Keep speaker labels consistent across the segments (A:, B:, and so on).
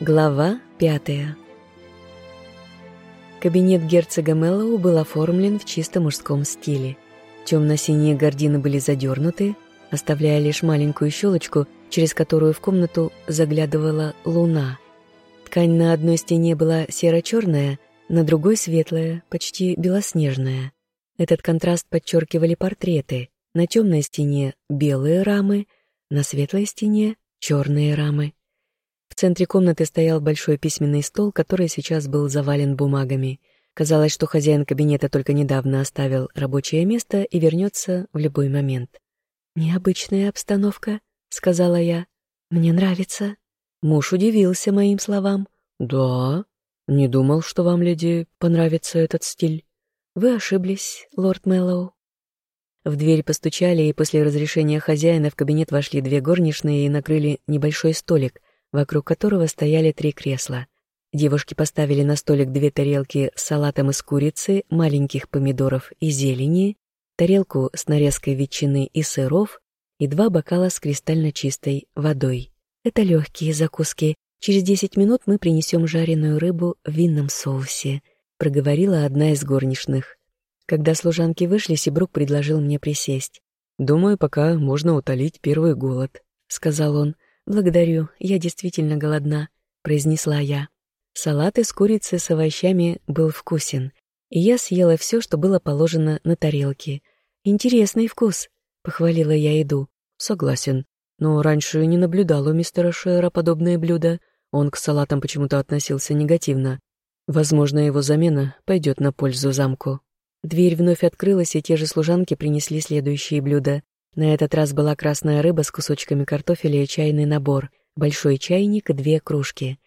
A: Глава пятая Кабинет герцога Мэллоу был оформлен в чисто мужском стиле. Темно-синие гардины были задернуты, оставляя лишь маленькую щелочку, через которую в комнату заглядывала луна. Ткань на одной стене была серо-черная, на другой светлая, почти белоснежная. Этот контраст подчеркивали портреты. На темной стене белые рамы, на светлой стене черные рамы. В центре комнаты стоял большой письменный стол, который сейчас был завален бумагами. Казалось, что хозяин кабинета только недавно оставил рабочее место и вернется в любой момент. «Необычная обстановка», — сказала я. «Мне нравится». Муж удивился моим словам.
B: «Да? Не думал, что вам, леди, понравится этот стиль».
A: «Вы ошиблись, лорд Мэллоу». В дверь постучали, и после разрешения хозяина в кабинет вошли две горничные и накрыли небольшой столик, вокруг которого стояли три кресла. Девушки поставили на столик две тарелки с салатом из курицы, маленьких помидоров и зелени, тарелку с нарезкой ветчины и сыров и два бокала с кристально чистой водой. Это легкие закуски. Через десять минут мы принесем жареную рыбу в винном соусе, проговорила одна из горничных. Когда служанки вышли, Сибрук предложил мне присесть.
B: «Думаю, пока можно утолить первый голод», — сказал он.
A: «Благодарю, я действительно голодна», — произнесла я. Салат из курицы с овощами был вкусен, и я съела все, что было положено на тарелке. «Интересный вкус», — похвалила я еду.
B: «Согласен, но раньше не наблюдал у мистера Шера подобные блюда. Он к салатам почему-то относился негативно. Возможно, его замена пойдет на пользу замку».
A: Дверь вновь открылась, и те же служанки принесли следующие блюда. На этот раз была красная рыба с кусочками картофеля и чайный набор, большой чайник и две кружки.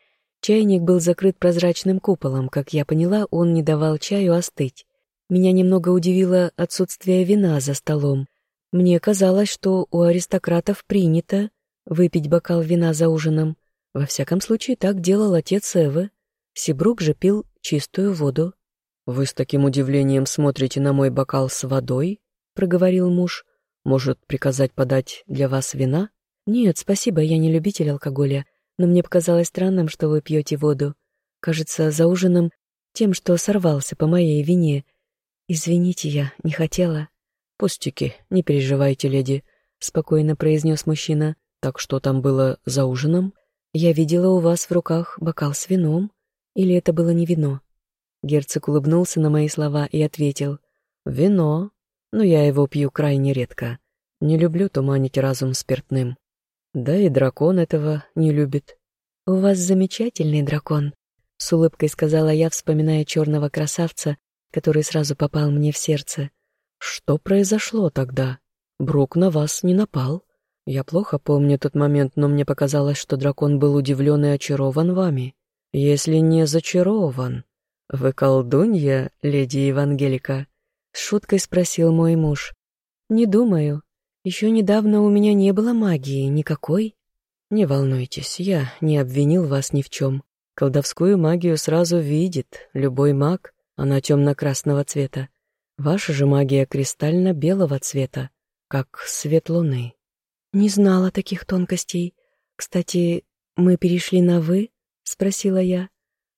A: Чайник был закрыт прозрачным куполом, как я поняла, он не давал чаю остыть. Меня немного удивило отсутствие вина за столом. Мне казалось, что у аристократов принято выпить бокал вина за ужином. Во всяком случае, так делал отец Эвы. Сибрук же пил чистую воду.
B: «Вы с таким удивлением смотрите на мой бокал с водой?» — проговорил муж. Может, приказать подать для вас вина?
A: Нет, спасибо, я не любитель алкоголя, но мне показалось странным, что вы пьете воду. Кажется, за ужином тем, что сорвался по моей вине. Извините, я не хотела.
B: Пустяки, не переживайте, леди, спокойно произнес мужчина. Так что там было за ужином?
A: Я видела у вас в руках бокал с вином. Или это было не вино? Герцог улыбнулся на мои слова и ответил.
B: «Вино но я его пью крайне редко. Не люблю туманить разум спиртным. Да и дракон этого не любит.
A: «У вас замечательный дракон», — с улыбкой сказала я, вспоминая черного красавца, который сразу попал мне в сердце.
B: «Что произошло тогда? Брук на вас не напал. Я плохо помню тот момент, но мне показалось, что дракон был удивлен и очарован вами. Если не зачарован. Вы колдунья, леди Евангелика?»
A: С шуткой спросил мой муж. «Не думаю. Еще недавно у меня не было магии никакой».
B: «Не волнуйтесь, я не обвинил вас ни в чем. Колдовскую магию сразу видит любой маг, она темно-красного цвета. Ваша же магия кристально-белого цвета, как свет луны».
A: «Не знала таких тонкостей. Кстати, мы перешли на «вы»?» — спросила я.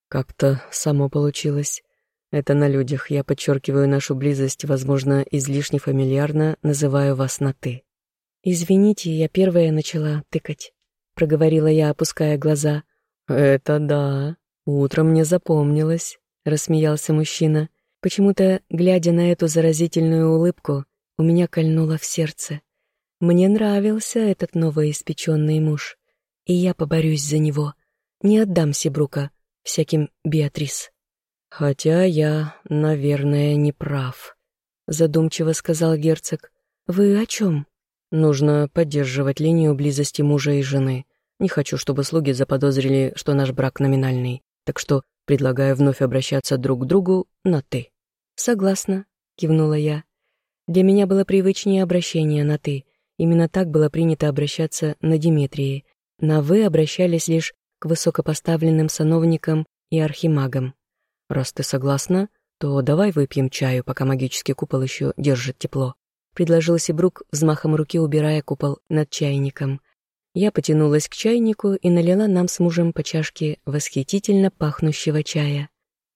B: «Как-то само получилось. Это на людях. Я подчеркиваю нашу близость, возможно, излишне фамильярно называю вас на «ты».
A: «Извините, я первая начала тыкать», — проговорила я, опуская глаза.
B: «Это да. Утром мне запомнилось», — рассмеялся мужчина.
A: Почему-то, глядя на эту заразительную улыбку, у меня кольнуло в сердце. Мне нравился этот новоиспеченный муж, и я поборюсь за него. Не отдам Сибрука всяким Беатрис.
B: «Хотя я, наверное, не прав», — задумчиво сказал герцог.
A: «Вы о чем?»
B: «Нужно поддерживать линию близости мужа и жены. Не хочу, чтобы слуги заподозрили, что наш брак номинальный, так что предлагаю вновь обращаться друг к другу на «ты».
A: «Согласна», — кивнула я. «Для меня было привычнее обращение на «ты». Именно так было принято обращаться на Диметрии. На «вы» обращались лишь к высокопоставленным сановникам и архимагам.
B: «Раз ты согласна, то давай выпьем чаю, пока магический купол еще держит тепло», —
A: предложил Сибрук, взмахом руки убирая купол над чайником. Я потянулась к чайнику и налила нам с мужем по чашке восхитительно пахнущего чая.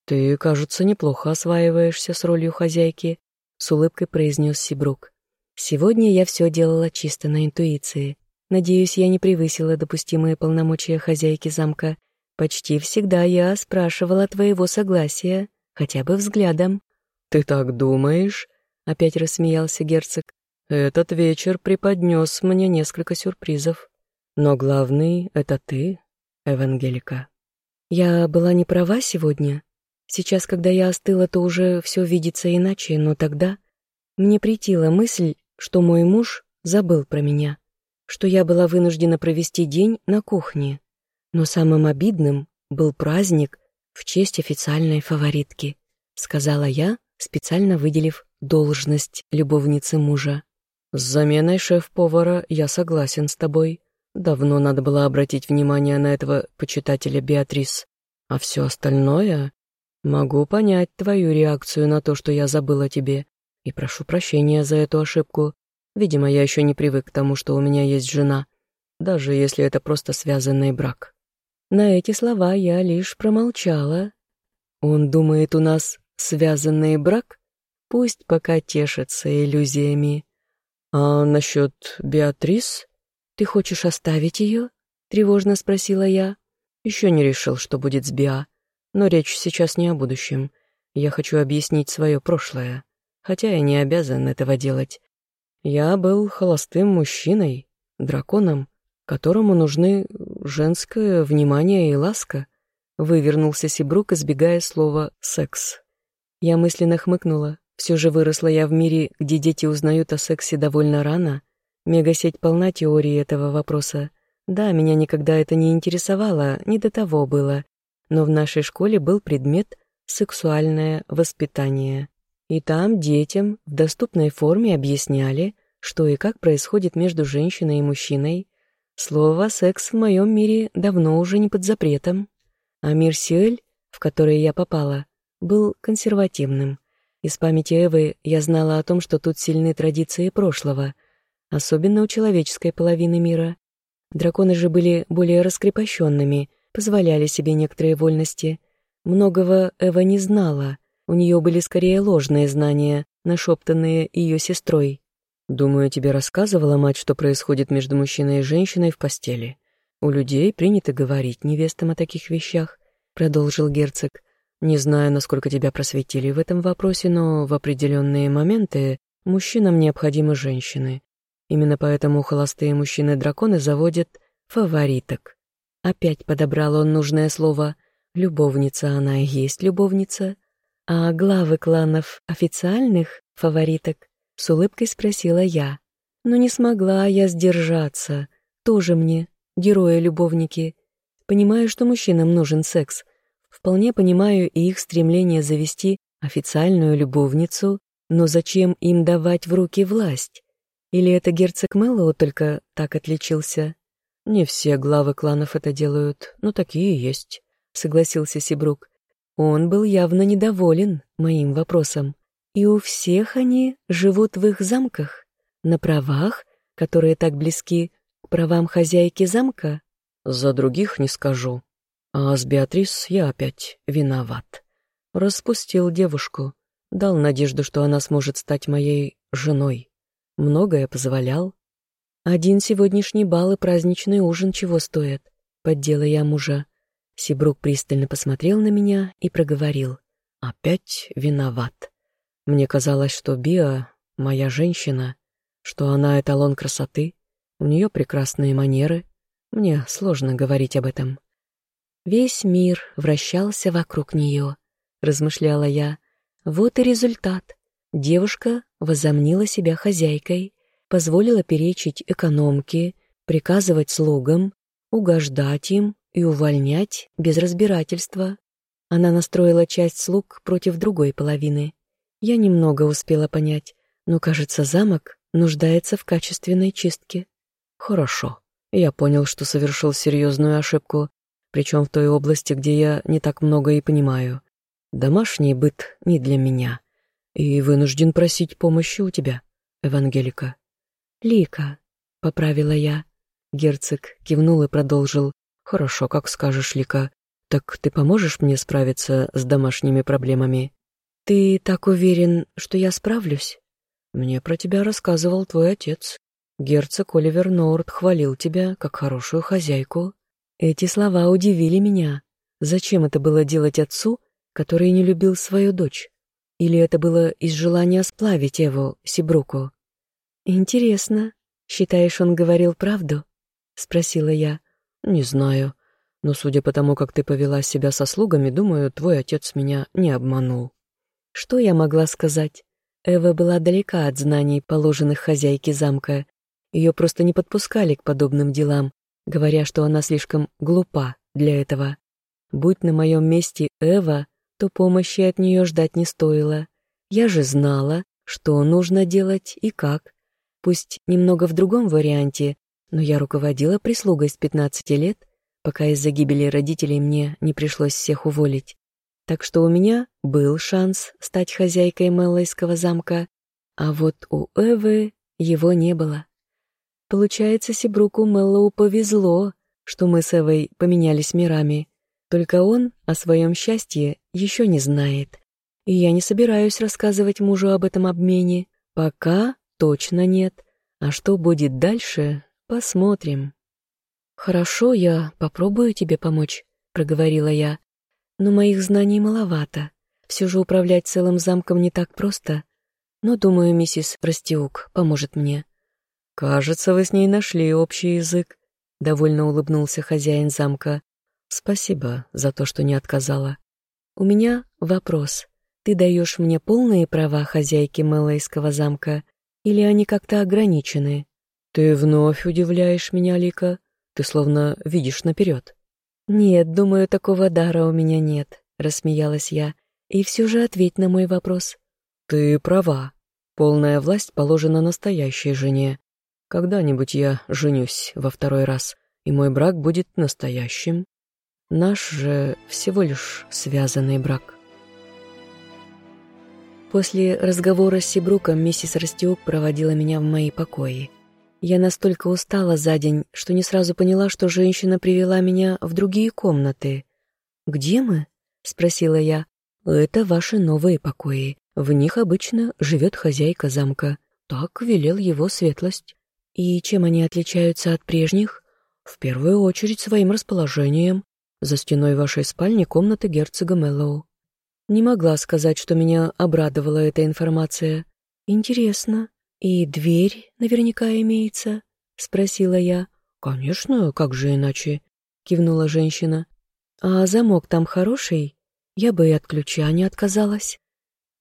B: «Ты, кажется, неплохо осваиваешься с ролью хозяйки», — с улыбкой произнес Сибрук.
A: «Сегодня я все делала чисто на интуиции. Надеюсь, я не превысила допустимые полномочия хозяйки замка. Почти всегда я спрашивала твоего согласия, хотя бы взглядом».
B: «Ты так думаешь?» — опять рассмеялся герцог. «Этот вечер преподнес мне несколько сюрпризов». Но главный — это ты, Евангелика.
A: Я была не права сегодня. Сейчас, когда я остыла, то уже все видится иначе, но тогда мне притила мысль, что мой муж забыл про меня, что я была вынуждена провести день на кухне. Но самым обидным был праздник в честь официальной фаворитки, сказала я, специально выделив должность любовницы мужа.
B: С заменой шеф-повара я согласен с тобой, Давно надо было обратить внимание на этого почитателя Беатрис. А все остальное... Могу понять твою реакцию на то, что я забыл о тебе, и прошу прощения за эту ошибку. Видимо, я еще не привык к тому, что у меня есть жена, даже если это просто связанный брак.
A: На эти слова я лишь промолчала. Он думает, у нас связанный брак? Пусть пока тешится иллюзиями.
B: А насчет Беатрис?
A: «Ты хочешь оставить ее?» — тревожно спросила я.
B: «Еще не решил, что будет с Биа. Но речь сейчас не о будущем. Я хочу объяснить свое прошлое, хотя я не обязан этого делать. Я был холостым мужчиной, драконом, которому нужны женское внимание и ласка». Вывернулся Сибрук, избегая слова «секс».
A: Я мысленно хмыкнула. Все же выросла я в мире, где дети узнают о сексе довольно рано, Мегасеть полна теории этого вопроса. Да, меня никогда это не интересовало, не до того было. Но в нашей школе был предмет «сексуальное воспитание». И там детям в доступной форме объясняли, что и как происходит между женщиной и мужчиной. Слово «секс» в моем мире давно уже не под запретом. А мир Сиэль, в который я попала, был консервативным. Из памяти Эвы я знала о том, что тут сильны традиции прошлого — особенно у человеческой половины мира. Драконы же были более раскрепощенными, позволяли себе некоторые вольности. Многого Эва не знала, у нее были скорее ложные знания, нашептанные ее сестрой.
B: «Думаю, тебе рассказывала мать, что происходит между мужчиной и женщиной в постели. У людей принято говорить невестам о таких вещах», — продолжил герцог. «Не знаю, насколько тебя просветили в этом вопросе, но в определенные моменты мужчинам необходимы женщины. Именно поэтому холостые мужчины-драконы заводят фавориток. Опять подобрал он нужное слово. Любовница она и есть любовница. А главы кланов официальных фавориток с улыбкой спросила я. Но не смогла я сдержаться. Тоже мне, герои-любовники. Понимаю, что мужчинам нужен секс. Вполне понимаю и их стремление завести официальную любовницу, но зачем им давать в руки власть? Или это герцог Мэллоу только так отличился? Не все главы кланов это делают, но такие есть, согласился Сибрук.
A: Он был явно недоволен моим вопросом. И у всех они живут в их замках, на правах, которые так близки к правам хозяйки замка?
B: За других не скажу. А с Беатрис я опять виноват. Распустил девушку, дал надежду, что она сможет стать моей женой многое позволял.
A: Один сегодняшний бал и праздничный ужин чего стоят, поддела я мужа. Сибрук пристально посмотрел на меня и проговорил.
B: Опять виноват. Мне казалось, что Биа — моя женщина, что она эталон красоты, у нее прекрасные манеры. Мне сложно говорить об этом.
A: Весь мир вращался вокруг нее, размышляла я. Вот и результат. Девушка возомнила себя хозяйкой, позволила перечить экономке, приказывать слугам, угождать им и увольнять без разбирательства. Она настроила часть слуг против другой половины. Я немного успела понять, но, кажется, замок нуждается в качественной чистке.
B: Хорошо. Я понял, что совершил серьезную ошибку, причем в той области, где я не так много и понимаю. Домашний быт не для меня и вынужден просить помощи у тебя, Евангелика».
A: «Лика», — поправила я.
B: Герцог кивнул и продолжил. «Хорошо, как скажешь, Лика. Так ты поможешь мне справиться с домашними проблемами?»
A: «Ты так уверен, что я справлюсь?»
B: «Мне про тебя рассказывал твой отец. Герцог Оливер Норд хвалил тебя как хорошую хозяйку». Эти слова удивили меня. Зачем это было делать отцу, который не любил свою дочь? Или это было из желания сплавить Эву Сибруку?
A: «Интересно. Считаешь, он говорил правду?» — спросила я.
B: «Не знаю. Но судя по тому, как ты повела себя со слугами, думаю, твой отец меня не обманул».
A: Что я могла сказать? Эва была далека от знаний, положенных хозяйке замка. Ее просто не подпускали к подобным делам, говоря, что она слишком глупа для этого. Будь на моем месте Эва, то помощи от нее ждать не стоило. Я же знала, что нужно делать и как. Пусть немного в другом варианте, но я руководила прислугой с 15 лет, пока из-за гибели родителей мне не пришлось всех уволить. Так что у меня был шанс стать хозяйкой Меллойского замка, а вот у Эвы его не было. Получается, Сибруку Меллоу повезло, что мы с Эвой поменялись мирами. Только он о своем счастье еще не знает. И я не собираюсь рассказывать мужу об этом обмене. Пока точно нет. А что будет дальше, посмотрим. «Хорошо, я попробую тебе помочь», — проговорила я. «Но моих знаний маловато. Все же управлять целым замком не так просто. Но, думаю, миссис Растиук поможет мне».
B: «Кажется, вы с ней нашли общий язык», — довольно улыбнулся хозяин замка. Спасибо за то, что не отказала.
A: У меня вопрос. Ты даешь мне полные права хозяйки Мэллейского замка, или они как-то ограничены?
B: Ты вновь удивляешь меня, Лика. Ты словно видишь наперед.
A: Нет, думаю, такого дара у меня нет, рассмеялась я. И все же ответь на мой вопрос.
B: Ты права. Полная власть положена настоящей жене. Когда-нибудь я женюсь во второй раз, и мой брак будет настоящим. Наш же всего лишь связанный брак.
A: После разговора с Сибруком миссис Растиук проводила меня в мои покои. Я настолько устала за день, что не сразу поняла, что женщина привела меня в другие комнаты. «Где мы?» — спросила я. «Это ваши новые покои. В них обычно живет хозяйка замка. Так велел его светлость». «И чем они отличаются от прежних?»
B: «В первую очередь своим расположением. За стеной вашей спальни комната герцога Мэллоу. Не могла сказать, что меня обрадовала эта информация.
A: Интересно. И дверь наверняка имеется? Спросила я.
B: Конечно, как же иначе? Кивнула женщина.
A: А замок там хороший? Я бы и от ключа не отказалась.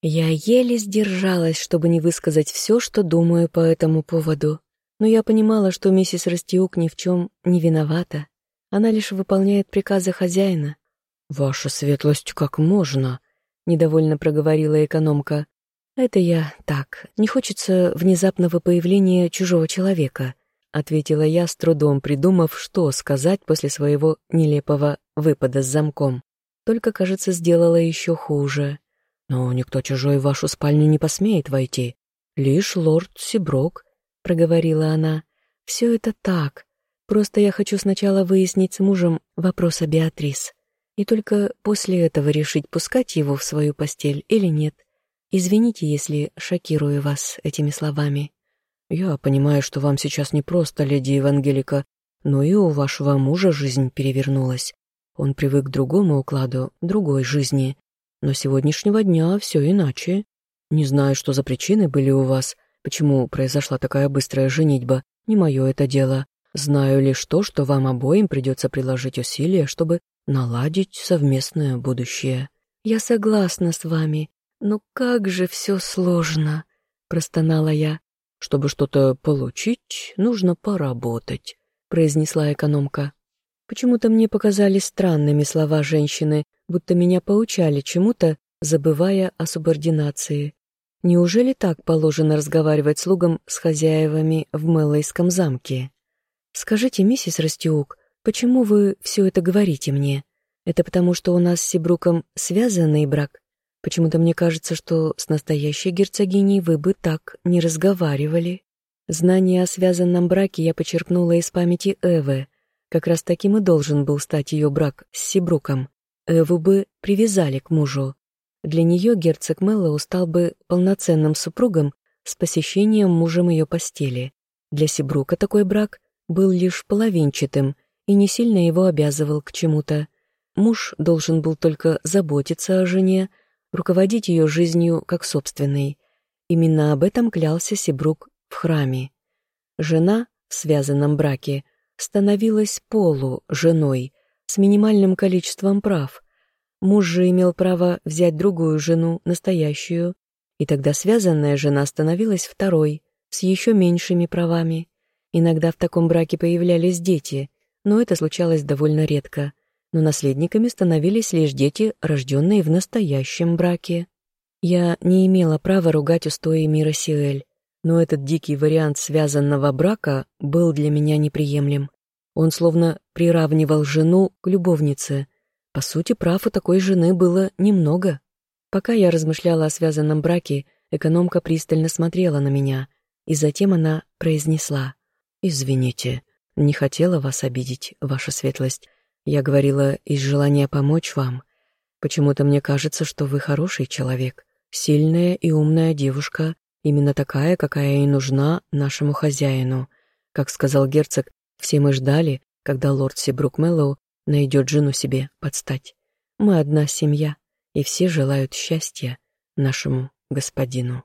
A: Я еле сдержалась, чтобы не высказать все, что думаю по этому поводу. Но я понимала, что миссис Растиук ни в чем не виновата. Она лишь выполняет приказы хозяина.
B: «Ваша светлость, как можно?» — недовольно проговорила экономка.
A: «Это я так. Не хочется внезапного появления чужого человека», — ответила я, с трудом придумав, что сказать после своего нелепого выпада с замком. Только, кажется, сделала еще хуже.
B: «Но никто чужой в вашу спальню не посмеет войти. Лишь лорд Сиброк», — проговорила она.
A: «Все это так, Просто я хочу сначала выяснить с мужем вопрос о Беатрис. И только после этого решить, пускать его в свою постель или нет. Извините, если шокирую вас этими словами.
B: Я понимаю, что вам сейчас не просто, леди Евангелика, но и у вашего мужа жизнь перевернулась. Он привык к другому укладу, другой жизни. Но сегодняшнего дня все иначе. Не знаю, что за причины были у вас, почему произошла такая быстрая женитьба, не мое это дело. Знаю лишь то, что вам обоим придется приложить усилия, чтобы наладить совместное будущее.
A: Я согласна с вами, но как же все сложно, простонала я.
B: Чтобы что-то получить, нужно поработать, произнесла экономка.
A: Почему-то мне показались странными слова женщины, будто меня поучали чему-то, забывая о субординации. Неужели так положено разговаривать слугам с хозяевами в Мэллойском замке? «Скажите, миссис Растиук, почему вы все это говорите мне? Это потому, что у нас с Сибруком связанный брак? Почему-то мне кажется, что с настоящей герцогиней вы бы так не разговаривали». Знание о связанном браке я почерпнула из памяти Эвы. Как раз таким и должен был стать ее брак с Сибруком. Эву бы привязали к мужу. Для нее герцог Мэллоу стал бы полноценным супругом с посещением мужем ее постели. Для Сибрука такой брак был лишь половинчатым и не сильно его обязывал к чему-то. Муж должен был только заботиться о жене, руководить ее жизнью как собственной. Именно об этом клялся Сибрук в храме. Жена в связанном браке становилась полу женой с минимальным количеством прав. Муж же имел право взять другую жену, настоящую, и тогда связанная жена становилась второй, с еще меньшими правами. Иногда в таком браке появлялись дети, но это случалось довольно редко — но наследниками становились лишь дети, рожденные в настоящем браке. Я не имела права ругать устои мира Сиэль, но этот дикий вариант связанного брака был для меня неприемлем. Он словно приравнивал жену к любовнице. По сути, прав у такой жены было немного. Пока я размышляла о связанном браке, экономка пристально смотрела на меня, и затем она произнесла «Извините, не хотела вас обидеть, ваша светлость. Я говорила из желания помочь вам. Почему-то мне кажется, что вы хороший человек, сильная и умная девушка, именно такая, какая и нужна нашему хозяину. Как сказал герцог, все мы ждали, когда лорд Сибрук Мэллоу найдет жену себе подстать. Мы одна семья, и все желают счастья нашему господину.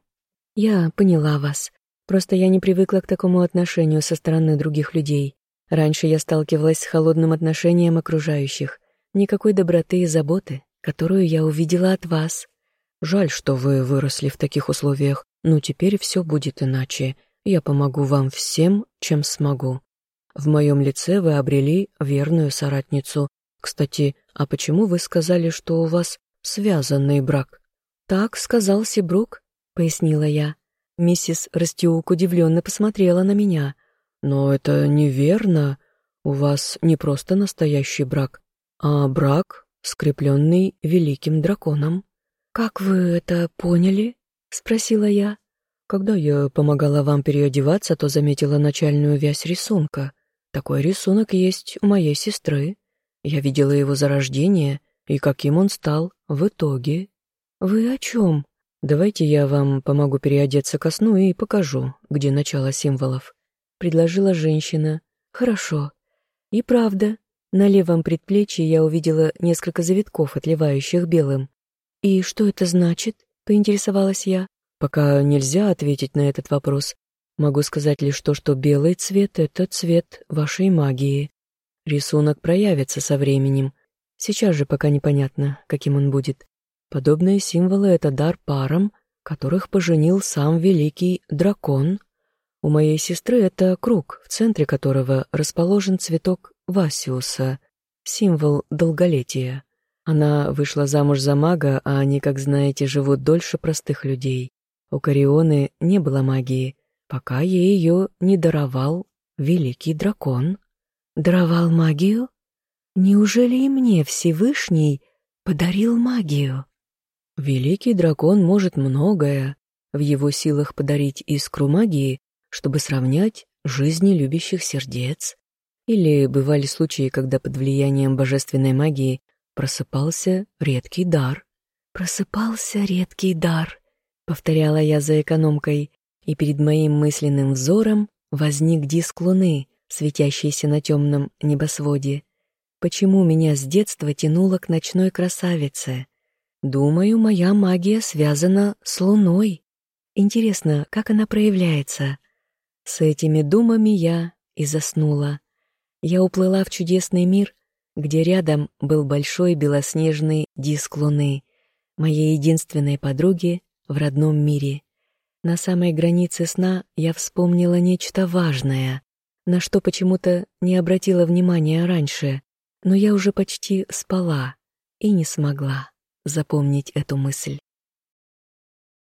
A: Я поняла вас. Просто я не привыкла к такому отношению со стороны других людей. Раньше я сталкивалась с холодным отношением окружающих, никакой доброты и заботы, которую я увидела от вас. Жаль, что вы выросли в таких условиях, но теперь все будет иначе. Я помогу вам всем, чем смогу. В моем лице вы обрели верную соратницу. Кстати, а почему вы сказали, что у вас связанный брак? Так сказал Сибрук, пояснила я. Миссис Растиук удивленно посмотрела на меня. «Но это неверно. У вас не просто настоящий брак, а брак, скрепленный великим драконом». «Как вы это поняли?» — спросила я. «Когда я помогала вам переодеваться, то заметила начальную вязь рисунка. Такой рисунок есть у моей сестры. Я видела его зарождение и каким он стал в итоге». «Вы о чем?» «Давайте я вам помогу переодеться ко сну и покажу, где начало символов» предложила женщина. «Хорошо». И правда, на левом предплечье я увидела несколько завитков, отливающих белым. «И что это значит?» — поинтересовалась я. «Пока нельзя ответить на этот вопрос. Могу сказать лишь то, что белый цвет — это цвет вашей магии. Рисунок проявится со временем. Сейчас же пока непонятно, каким он будет. Подобные символы — это дар парам, которых поженил сам великий дракон — у моей сестры это круг, в центре которого расположен цветок Васиуса, символ долголетия. Она вышла замуж за мага, а они, как знаете, живут дольше простых людей. У Карионы не было магии, пока ей ее не даровал великий дракон. Даровал магию? Неужели и мне Всевышний подарил магию? Великий дракон может многое. В его силах подарить искру магии, чтобы сравнять жизни любящих сердец. Или бывали случаи, когда под влиянием божественной магии просыпался редкий дар. «Просыпался редкий дар», — повторяла я за экономкой, и перед моим мысленным взором возник диск луны, светящийся на темном небосводе. Почему меня с детства тянуло к ночной красавице? Думаю, моя магия связана с луной. Интересно, как она проявляется? С этими думами я и заснула. Я уплыла в чудесный мир, где рядом был большой белоснежный диск луны, моей единственной подруги в родном мире. На самой границе сна я вспомнила нечто важное, на что почему-то не обратила внимания раньше, но я уже почти спала и не смогла запомнить эту мысль.